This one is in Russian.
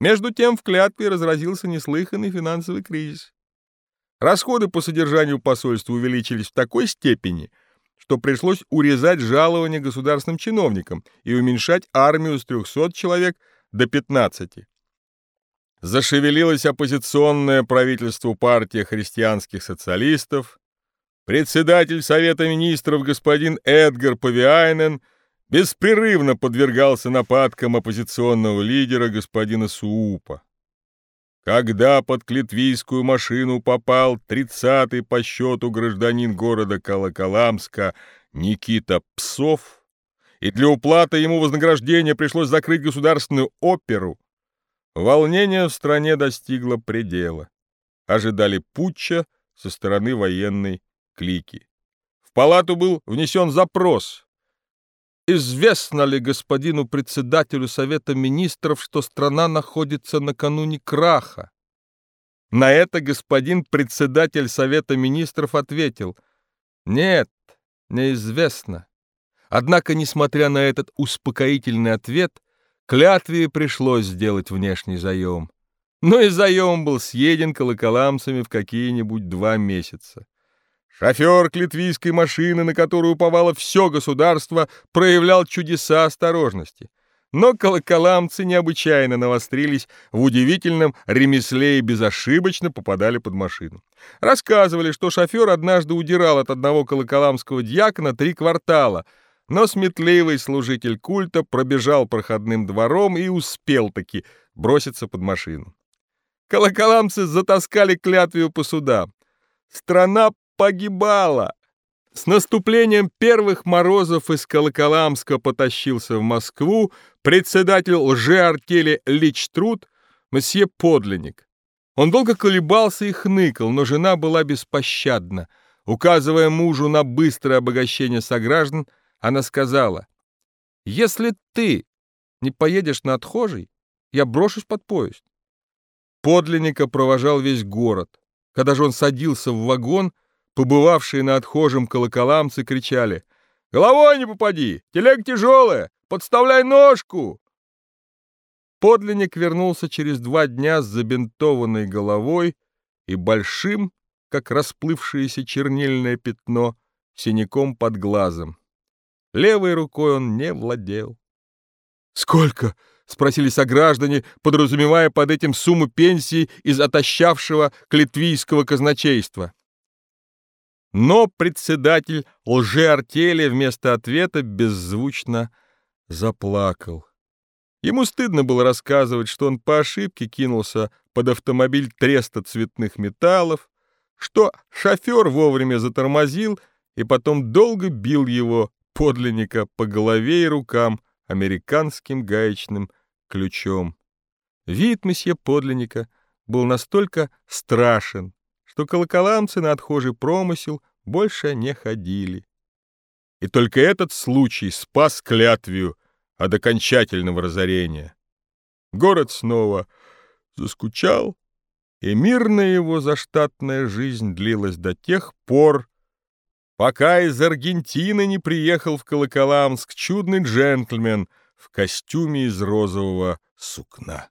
Между тем в клятве разразился неслыханный финансовый кризис. Расходы по содержанию посольства увеличились в такой степени, что пришлось урезать жалования государственным чиновникам и уменьшать армию с 300 человек до 15. Зашевелилось оппозиционное правительству партия христианских социалистов, председатель Совета министров господин Эдгар Павиайнен беспрерывно подвергался нападкам оппозиционного лидера господина Суупа. Когда под клетвийскую машину попал тридцатый по счету гражданин города Колоколамска Никита Псов, и для уплаты ему вознаграждения пришлось закрыть государственную оперу, волнение в стране достигло предела. Ожидали путча со стороны военной клики. В палату был внесен запрос. Известно ли господину председателю Совета Министров, что страна находится накануне краха? На это господин председатель Совета Министров ответил, «Нет, неизвестно». Однако, несмотря на этот успокоительный ответ, клятве пришлось сделать внешний заем. Но и заем был съеден колоколамцами в какие-нибудь два месяца. Шофер клетвийской машины, на которую уповало все государство, проявлял чудеса осторожности. Но колоколамцы необычайно навострились в удивительном ремесле и безошибочно попадали под машину. Рассказывали, что шофер однажды удирал от одного колоколамского дьякона три квартала, но сметливый служитель культа пробежал проходным двором и успел таки броситься под машину. Колоколамцы затаскали клятвию по судам. Страна погибала. С наступлением первых морозов из Колоколамска потащился в Москву председатель лжеартели Личтруд, месье Подлинник. Он долго колебался и хныкал, но жена была беспощадна. Указывая мужу на быстрое обогащение сограждан, она сказала, «Если ты не поедешь на отхожий, я брошусь под поезд». Подлинника провожал весь город. Когда же он садился в вагон, побывавшие на отхожем колоколамцы кричали «Головой не попади! Телега тяжелая! Подставляй ножку!» Подлинник вернулся через два дня с забинтованной головой и большим, как расплывшееся чернильное пятно, синяком под глазом. Левой рукой он не владел. «Сколько?» — спросили сограждане, подразумевая под этим сумму пенсии из отощавшего клетвийского казначейства. Но председатель лжеартели вместо ответа беззвучно заплакал. Ему стыдно было рассказывать, что он по ошибке кинулся под автомобиль треста цветных металлов, что шофер вовремя затормозил и потом долго бил его, подлинника, по голове и рукам американским гаечным ключом. Вид месье подлинника был настолько страшен, что колоколамцы на отхожий промысел больше не ходили. И только этот случай спас клятвию от окончательного разорения. Город снова заскучал, и мирная его заштатная жизнь длилась до тех пор, пока из Аргентины не приехал в Колоколамск чудный джентльмен в костюме из розового сукна.